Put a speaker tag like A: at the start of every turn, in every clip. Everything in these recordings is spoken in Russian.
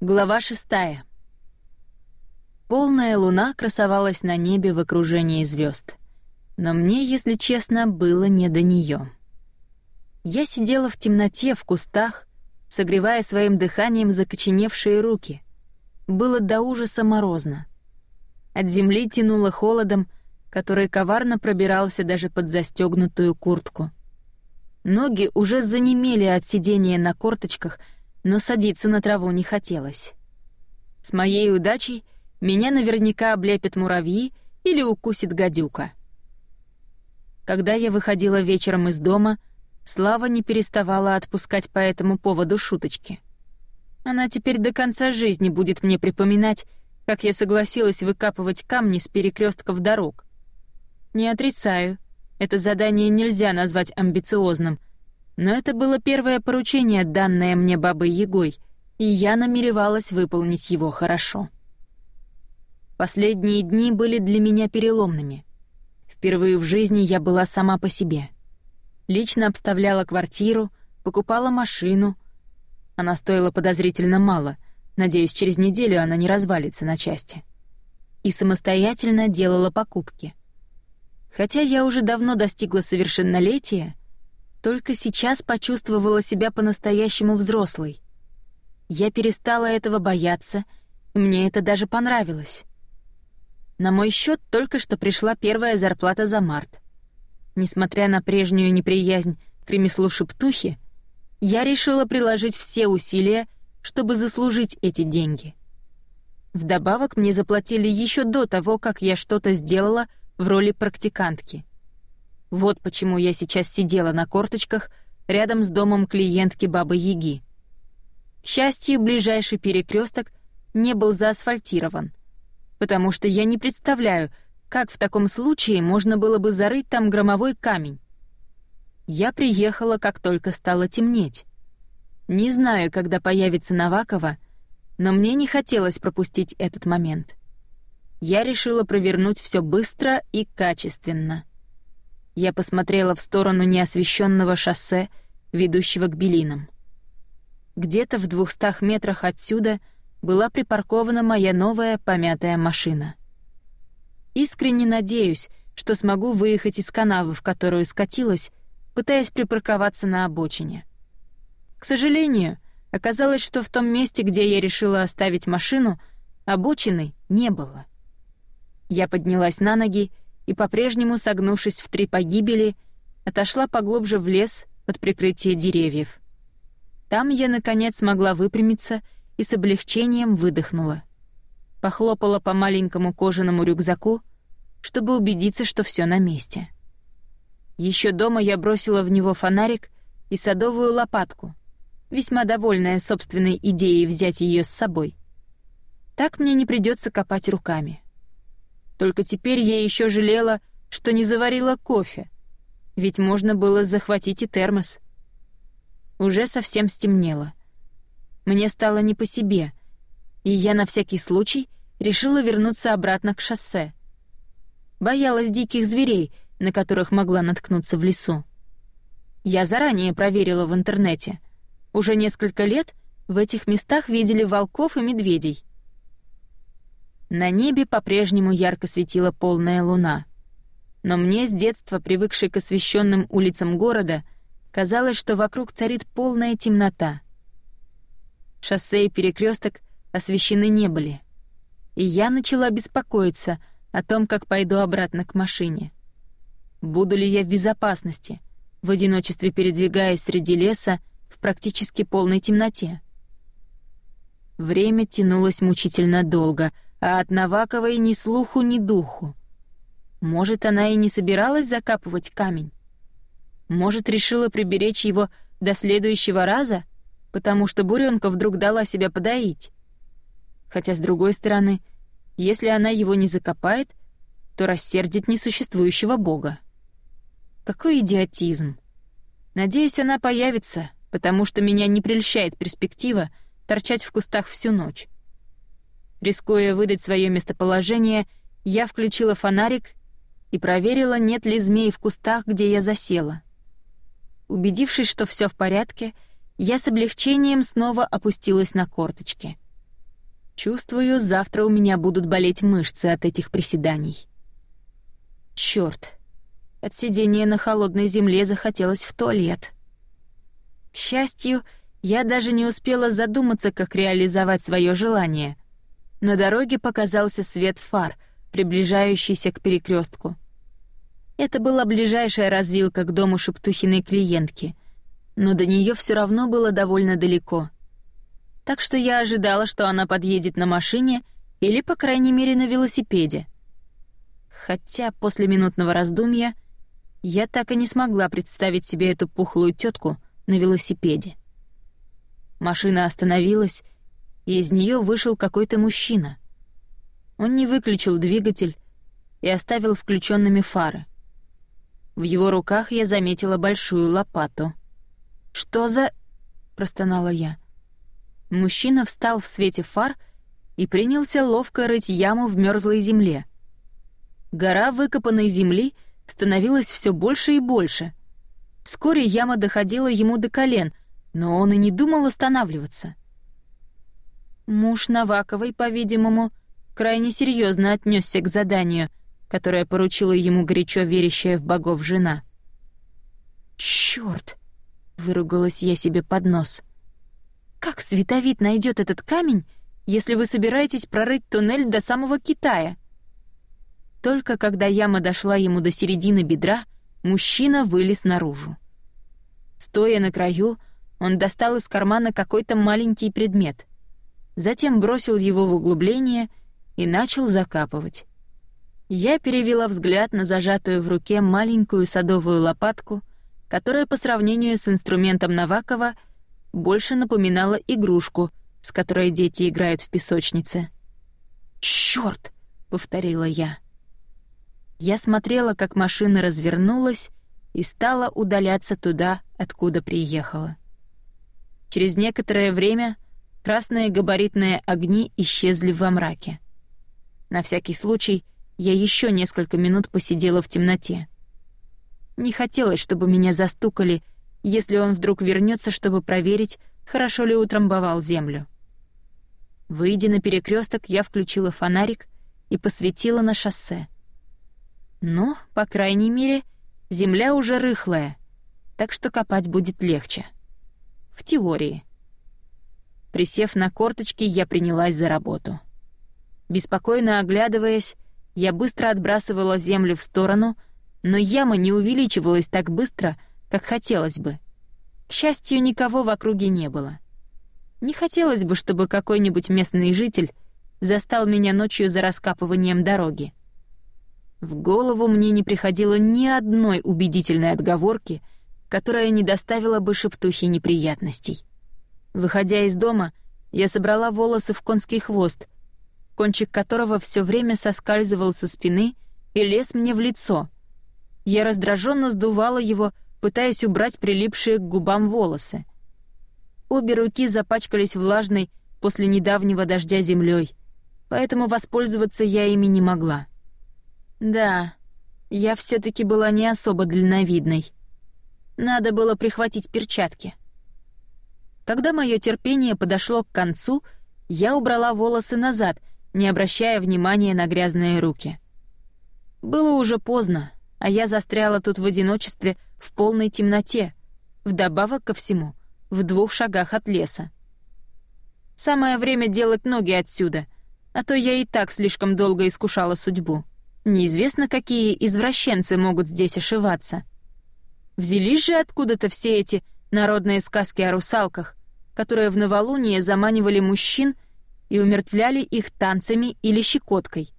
A: Глава шестая. Полная луна красовалась на небе в окружении звезд, но мне, если честно, было не до нее. Я сидела в темноте в кустах, согревая своим дыханием закоченевшие руки. Было до ужаса морозно. От земли тянуло холодом, который коварно пробирался даже под застегнутую куртку. Ноги уже занемели от сидения на корточках — но садиться на траву не хотелось. С моей удачей меня наверняка облепят муравьи или укусит гадюка. Когда я выходила вечером из дома, Слава не переставала отпускать по этому поводу шуточки. Она теперь до конца жизни будет мне припоминать, как я согласилась выкапывать камни с перекрестков дорог. Не отрицаю, это задание нельзя назвать амбициозным — но это было первое поручение, данное мне бабой Егой, и я намеревалась выполнить его хорошо. Последние дни были для меня переломными. Впервые в жизни я была сама по себе. Лично обставляла квартиру, покупала машину. Она стоила подозрительно мало, надеюсь, через неделю она не развалится на части. И самостоятельно делала покупки. Хотя я уже давно достигла совершеннолетия — только сейчас почувствовала себя по-настоящему взрослой. Я перестала этого бояться, и мне это даже понравилось. На мой счет только что пришла первая зарплата за март. Несмотря на прежнюю неприязнь к ремеслу шептухи, я решила приложить все усилия, чтобы заслужить эти деньги. Вдобавок мне заплатили еще до того, как я что-то сделала в роли практикантки — вот почему я сейчас сидела на корточках рядом с домом клиентки Бабы Яги. К счастью, ближайший перекресток не был заасфальтирован, потому что я не представляю, как в таком случае можно было бы зарыть там громовой камень. Я приехала, как только стало темнеть. Не знаю, когда появится Навакова, но мне не хотелось пропустить этот момент. Я решила провернуть все быстро и качественно — я посмотрела в сторону неосвещенного шоссе, ведущего к Белинам. Где-то в двухстах метрах отсюда была припаркована моя новая помятая машина. Искренне надеюсь, что смогу выехать из канавы, в которую скатилась, пытаясь припарковаться на обочине. К сожалению, оказалось, что в том месте, где я решила оставить машину, обочины не было. Я поднялась на ноги и, по-прежнему согнувшись в три погибели, отошла поглубже в лес под прикрытие деревьев. Там я, наконец, смогла выпрямиться и с облегчением выдохнула. Похлопала по маленькому кожаному рюкзаку, чтобы убедиться, что все на месте. Еще дома я бросила в него фонарик и садовую лопатку, весьма довольная собственной идеей взять ее с собой. Так мне не придется копать руками. Только теперь я еще жалела, что не заварила кофе, ведь можно было захватить и термос. Уже совсем стемнело. Мне стало не по себе, и я на всякий случай решила вернуться обратно к шоссе. Боялась диких зверей, на которых могла наткнуться в лесу. Я заранее проверила в интернете. Уже несколько лет в этих местах видели волков и медведей — на небе по-прежнему ярко светила полная луна. Но мне с детства, привыкшей к освещенным улицам города, казалось, что вокруг царит полная темнота. Шоссе и перекресток освещены не были. И я начала беспокоиться о том, как пойду обратно к машине. Буду ли я в безопасности, в одиночестве передвигаясь среди леса в практически полной темноте? Время тянулось мучительно долго — а от Наваковой ни слуху, ни духу. Может, она и не собиралась закапывать камень? Может, решила приберечь его до следующего раза, потому что буренка вдруг дала себя подоить? Хотя, с другой стороны, если она его не закопает, то рассердит несуществующего бога. Какой идиотизм! Надеюсь, она появится, потому что меня не прельщает перспектива торчать в кустах всю ночь. Рискуя выдать свое местоположение, я включила фонарик и проверила, нет ли змей в кустах, где я засела. Убедившись, что все в порядке, я с облегчением снова опустилась на корточки. Чувствую, завтра у меня будут болеть мышцы от этих приседаний. Чёрт. От сидения на холодной земле захотелось в туалет. К счастью, я даже не успела задуматься, как реализовать свое желание. На дороге показался свет фар, приближающийся к перекрестку. Это была ближайшая развилка к дому Шептухиной клиентки, но до нее все равно было довольно далеко. Так что я ожидала, что она подъедет на машине или, по крайней мере, на велосипеде. Хотя после минутного раздумья я так и не смогла представить себе эту пухлую тетку на велосипеде. Машина остановилась, и из нее вышел какой-то мужчина. Он не выключил двигатель и оставил включенными фары. В его руках я заметила большую лопату. «Что за...» — простонала я. Мужчина встал в свете фар и принялся ловко рыть яму в мерзлой земле. Гора выкопанной земли становилась все больше и больше. Вскоре яма доходила ему до колен, но он и не думал останавливаться. Муж Наваковой, по-видимому, крайне серьезно отнесся к заданию — которое поручила ему горячо верящая в богов жена. «Чёрт!» — выругалась я себе под нос. «Как Световид найдет этот камень, если вы собираетесь прорыть туннель до самого Китая?» Только когда яма дошла ему до середины бедра, мужчина вылез наружу. Стоя на краю, он достал из кармана какой-то маленький предмет. Затем бросил его в углубление и начал закапывать. Я перевела взгляд на зажатую в руке маленькую садовую лопатку, которая по сравнению с инструментом Навакова больше напоминала игрушку, с которой дети играют в песочнице. «Чёрт!» — повторила я. Я смотрела, как машина развернулась и стала удаляться туда, откуда приехала. Через некоторое время красные габаритные огни исчезли во мраке. На всякий случай я еще несколько минут посидела в темноте. Не хотелось, чтобы меня застукали, если он вдруг вернется, чтобы проверить, хорошо ли утрамбовал землю. Выйдя на перекресток, я включила фонарик и посветила на шоссе. Но, по крайней мере, земля уже рыхлая, так что копать будет легче. В теории. Присев на корточки, я принялась за работу. Беспокойно оглядываясь, я быстро отбрасывала землю в сторону, но яма не увеличивалась так быстро, как хотелось бы. К счастью, никого в округе не было. Не хотелось бы, чтобы какой-нибудь местный житель застал меня ночью за раскапыванием дороги. В голову мне не приходило ни одной убедительной отговорки, которая не доставила бы шептухе неприятностей. Выходя из дома, я собрала волосы в конский хвост кончик которого все время соскальзывал со спины и лез мне в лицо. Я раздраженно сдувала его, пытаясь убрать прилипшие к губам волосы. Обе руки запачкались влажной после недавнего дождя землей, поэтому воспользоваться я ими не могла. Да, я все таки была не особо дальновидной. Надо было прихватить перчатки. Когда мое терпение подошло к концу, я убрала волосы назад — не обращая внимания на грязные руки. Было уже поздно, а я застряла тут в одиночестве в полной темноте, вдобавок ко всему, в двух шагах от леса. Самое время делать ноги отсюда, а то я и так слишком долго искушала судьбу. Неизвестно, какие извращенцы могут здесь ошиваться. Взялись же откуда-то все эти народные сказки о русалках, которые в новолуние заманивали мужчин и умертвляли их танцами или щекоткой.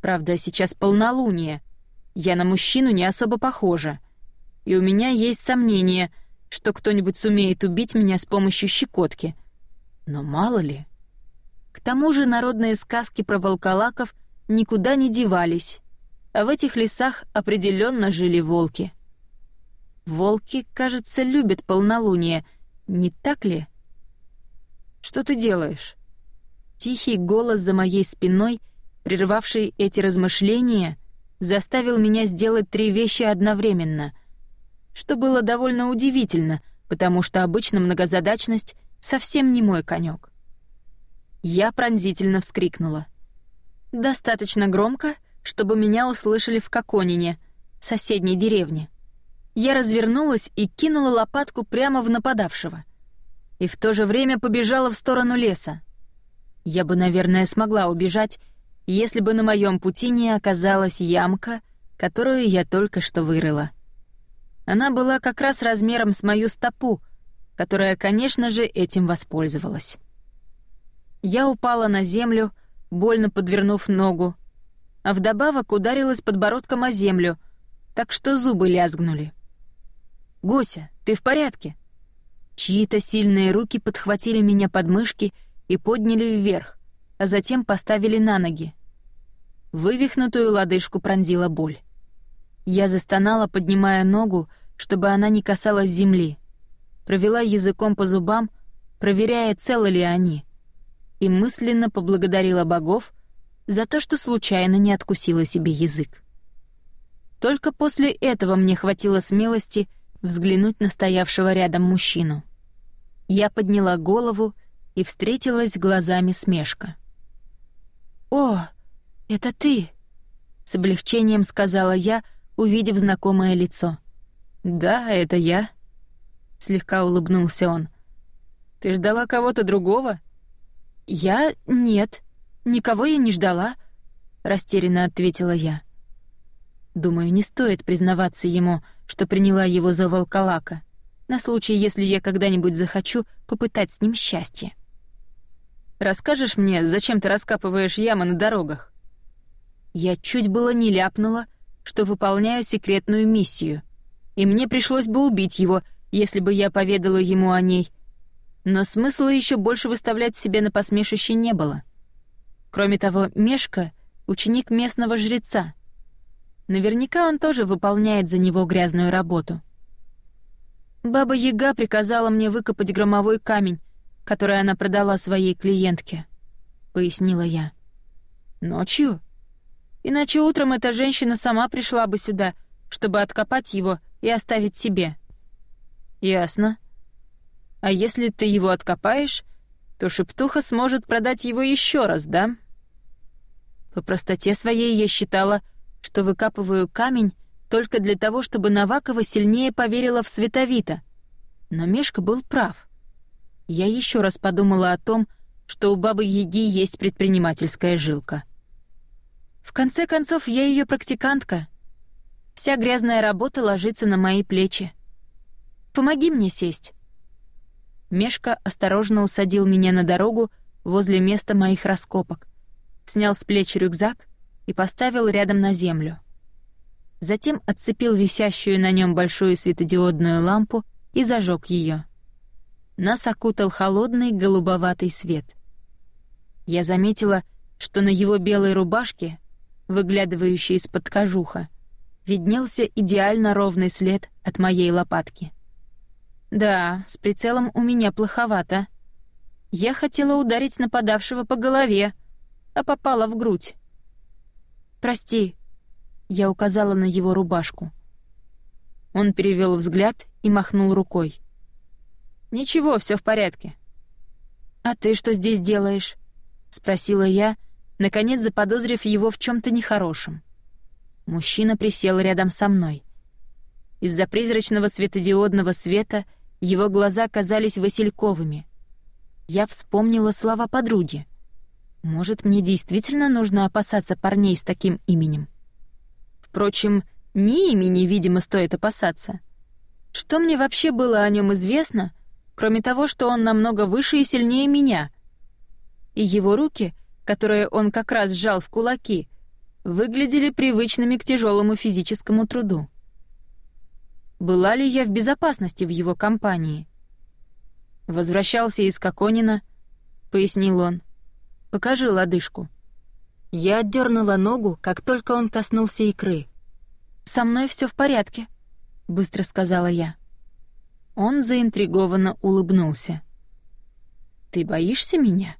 A: Правда, сейчас полнолуние. Я на мужчину не особо похожа. И у меня есть сомнение, что кто-нибудь сумеет убить меня с помощью щекотки. Но мало ли. К тому же народные сказки про волколаков никуда не девались, а в этих лесах определенно жили волки. Волки, кажется, любят полнолуние, не так ли? Что ты делаешь? Тихий голос за моей спиной, прервавший эти размышления, заставил меня сделать три вещи одновременно, что было довольно удивительно, потому что обычно многозадачность совсем не мой конек. Я пронзительно вскрикнула. Достаточно громко, чтобы меня услышали в Коконине, соседней деревне. Я развернулась и кинула лопатку прямо в нападавшего. И в то же время побежала в сторону леса. Я бы, наверное, смогла убежать, если бы на моем пути не оказалась ямка, которую я только что вырыла. Она была как раз размером с мою стопу, которая, конечно же, этим воспользовалась. Я упала на землю, больно подвернув ногу, а вдобавок ударилась подбородком о землю, так что зубы лязгнули. «Гося, ты в порядке?» Чьи-то сильные руки подхватили меня под мышки и подняли вверх, а затем поставили на ноги. Вывихнутую лодыжку пронзила боль. Я застонала, поднимая ногу, чтобы она не касалась земли. Провела языком по зубам, проверяя, целы ли они. И мысленно поблагодарила богов за то, что случайно не откусила себе язык. Только после этого мне хватило смелости взглянуть на стоявшего рядом мужчину. Я подняла голову и встретилась глазами с Мешка. «О, это ты!» — с облегчением сказала я, увидев знакомое лицо. «Да, это я», — слегка улыбнулся он. «Ты ждала кого-то другого?» «Я? Нет. Никого я не ждала», — растерянно ответила я. Думаю, не стоит признаваться ему, что приняла его за волколака, на случай, если я когда-нибудь захочу попытать с ним счастье. «Расскажешь мне, зачем ты раскапываешь ямы на дорогах?» Я чуть было не ляпнула, что выполняю секретную миссию, и мне пришлось бы убить его, если бы я поведала ему о ней. Но смысла еще больше выставлять себе на посмешище не было. Кроме того, Мешка — ученик местного жреца. Наверняка он тоже выполняет за него грязную работу. Баба Яга приказала мне выкопать громовой камень, который она продала своей клиентке, — пояснила я. Ночью? Иначе утром эта женщина сама пришла бы сюда, чтобы откопать его и оставить себе. Ясно. А если ты его откопаешь, то шептуха сможет продать его еще раз, да? По простоте своей я считала, что выкапываю камень только для того, чтобы Навакова сильнее поверила в Световита. Но Мешка был прав. Я еще раз подумала о том, что у бабы Яги есть предпринимательская жилка. В конце концов, я ее практикантка. Вся грязная работа ложится на мои плечи. Помоги мне сесть». Мешка осторожно усадил меня на дорогу возле места моих раскопок, снял с плеч рюкзак и поставил рядом на землю. Затем отцепил висящую на нем большую светодиодную лампу и зажег ее. Нас окутал холодный голубоватый свет. Я заметила, что на его белой рубашке выглядывающий из-под кожуха, виднелся идеально ровный след от моей лопатки. Да, с прицелом у меня плоховато. Я хотела ударить нападавшего по голове, а попала в грудь. «Прости», — я указала на его рубашку. Он перевел взгляд и махнул рукой. «Ничего, все в порядке». «А ты что здесь делаешь?» — спросила я, — наконец заподозрив его в чем то нехорошем. Мужчина присел рядом со мной. Из-за призрачного светодиодного света его глаза казались васильковыми. Я вспомнила слова подруги. Может, мне действительно нужно опасаться парней с таким именем? Впрочем, ни имени, видимо, стоит опасаться. Что мне вообще было о нем известно, кроме того, что он намного выше и сильнее меня? И его руки — которые он как раз сжал в кулаки, выглядели привычными к тяжелому физическому труду. Была ли я в безопасности в его компании? Возвращался из Коконина, пояснил он. Покажи лодыжку. Я отдернула ногу, как только он коснулся икры. Со мной все в порядке, быстро сказала я. Он заинтригованно улыбнулся. Ты боишься меня?